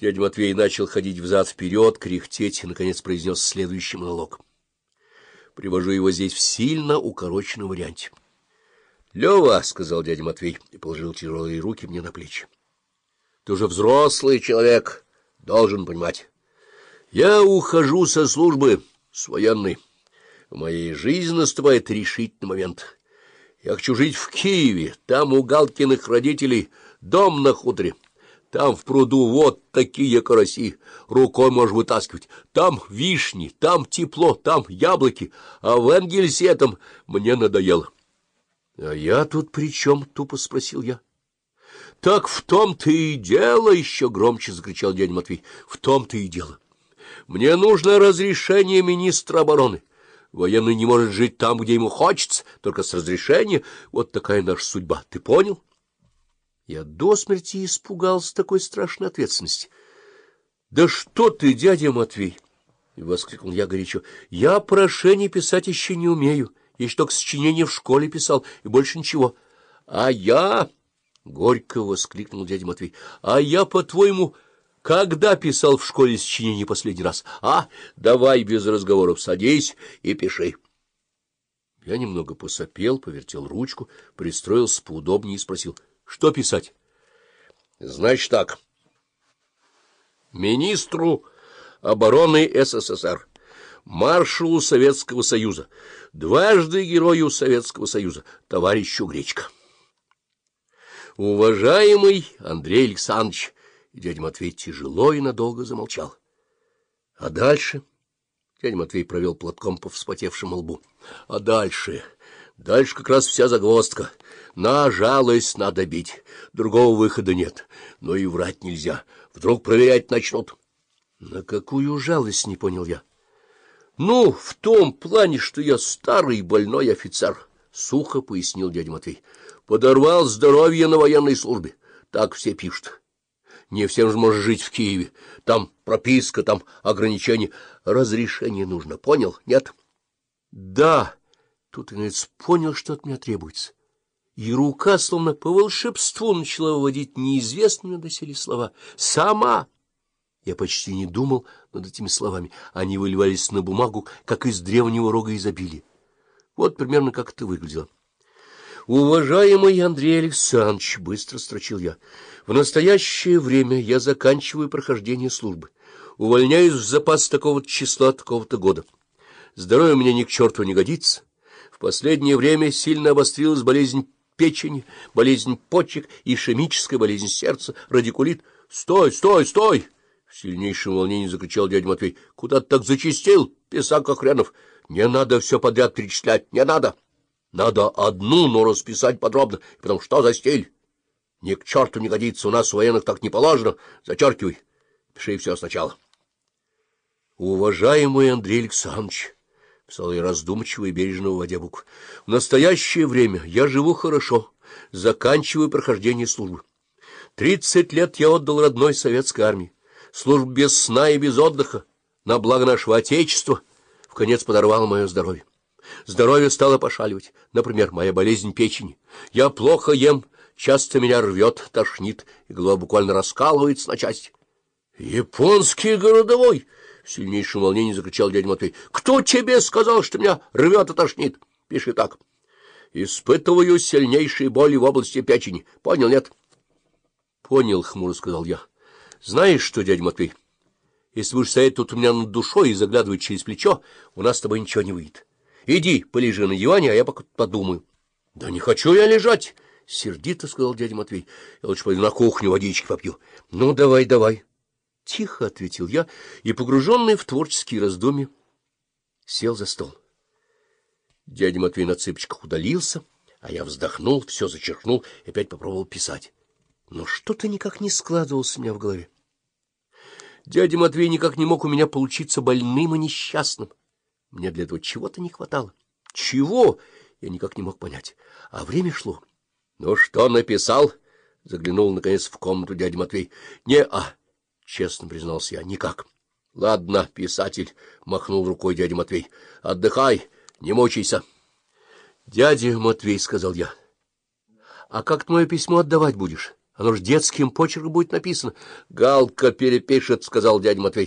Дядя Матвей начал ходить взад-вперед, кряхтеть и, наконец, произнес следующий монолог. Привожу его здесь в сильно укороченном варианте. — Лева, — сказал дядя Матвей и положил тяжелые руки мне на плечи. — Ты уже взрослый человек, должен понимать. Я ухожу со службы с военной. В моей жизни наступает решительный момент. Я хочу жить в Киеве, там у Галкиных родителей дом на хуторе. Там в пруду вот такие караси, рукой можешь вытаскивать. Там вишни, там тепло, там яблоки, а в Энгельсе этом мне надоело. — А я тут при чем? — тупо спросил я. — Так в том-то и дело, — еще громче закричал дядя Матвей, — в том-то и дело. Мне нужно разрешение министра обороны. Военный не может жить там, где ему хочется, только с разрешения. Вот такая наша судьба. Ты понял? — я до смерти испугался такой страшной ответственности. — Да что ты, дядя Матвей! — воскликнул я горячо. — Я прошение писать еще не умею. Я еще только сочинение в школе писал, и больше ничего. — А я... — горько воскликнул дядя Матвей. — А я, по-твоему, когда писал в школе сочинение последний раз? А, давай без разговоров, садись и пиши. Я немного посопел, повертел ручку, пристроился поудобнее и спросил — что писать? Значит так. Министру обороны СССР, маршалу Советского Союза, дважды герою Советского Союза, товарищу Гречко. Уважаемый Андрей Александрович, дядя Матвей тяжело и надолго замолчал. А дальше... Дядя Матвей провел платком по вспотевшему лбу. А дальше... Дальше как раз вся загвоздка. На жалость надо бить. Другого выхода нет. Но и врать нельзя. Вдруг проверять начнут. На какую жалость, не понял я. Ну, в том плане, что я старый больной офицер, — сухо пояснил дядя Матвей. Подорвал здоровье на военной службе. Так все пишут. Не всем же можно жить в Киеве. Там прописка, там ограничения. Разрешение нужно. Понял? Нет? Да. Тут, наконец, понял, что от меня требуется. И рука, словно по волшебству, начала выводить неизвестные доселе слова. «Сама!» Я почти не думал над этими словами. Они выливались на бумагу, как из древнего рога изобилия. Вот примерно как это выглядело. «Уважаемый Андрей Александрович», — быстро строчил я, — «в настоящее время я заканчиваю прохождение службы. Увольняюсь в запас такого-то числа, такого-то года. Здоровье мне ни к черту не годится». В последнее время сильно обострилась болезнь печени, болезнь почек, ишемическая болезнь сердца, радикулит. — Стой, стой, стой! — в сильнейшем волнении закричал дядя Матвей. — Куда ты так зачистил, писак Охренов? Не надо все подряд перечислять, не надо. Надо одну, но расписать подробно. И потом, что за стиль? Ни к черту не годится, у нас военных так не положено. Зачеркивай. Пиши все сначала. — Уважаемый Андрей Александрович! — писал я раздумчиво и бережно уводя буквы. — В настоящее время я живу хорошо, заканчиваю прохождение службы. Тридцать лет я отдал родной советской армии. Служба без сна и без отдыха, на благо нашего Отечества, в конец подорвала мое здоровье. Здоровье стало пошаливать, например, моя болезнь печени. Я плохо ем, часто меня рвет, тошнит, и голова буквально раскалывается на части. — Японский городовой! — в сильнейшем волнении закричал дядя Матвей. — Кто тебе сказал, что меня рвет и тошнит? Пиши так. Испытываю сильнейшие боли в области печени. Понял, нет? — Понял, — хмуро сказал я. — Знаешь что, дядя Матвей, если будешь стоять тут у меня над душой и заглядывать через плечо, у нас с тобой ничего не выйдет. Иди, полежи на диване, а я пока подумаю. — Да не хочу я лежать, — сердито сказал дядя Матвей. — Я лучше пойду на кухню водички попью. — Ну, давай, давай. Тихо ответил я и, погруженный в творческие раздумья, сел за стол. Дядя Матвей на цыпочках удалился, а я вздохнул, все зачеркнул и опять попробовал писать. Но что-то никак не складывалось у меня в голове. Дядя Матвей никак не мог у меня получиться больным и несчастным. Мне для этого чего-то не хватало. Чего? Я никак не мог понять. А время шло. — Ну что написал? — заглянул, наконец, в комнату дядя Матвей. — Не-а. — честно признался я. — Никак. — Ладно, писатель, — махнул рукой дядя Матвей. — Отдыхай, не мучайся. — Дядя Матвей, — сказал я, — а как ты мое письмо отдавать будешь? Оно ж детским почерком будет написано. — Галка перепишет, — сказал дядя Матвей.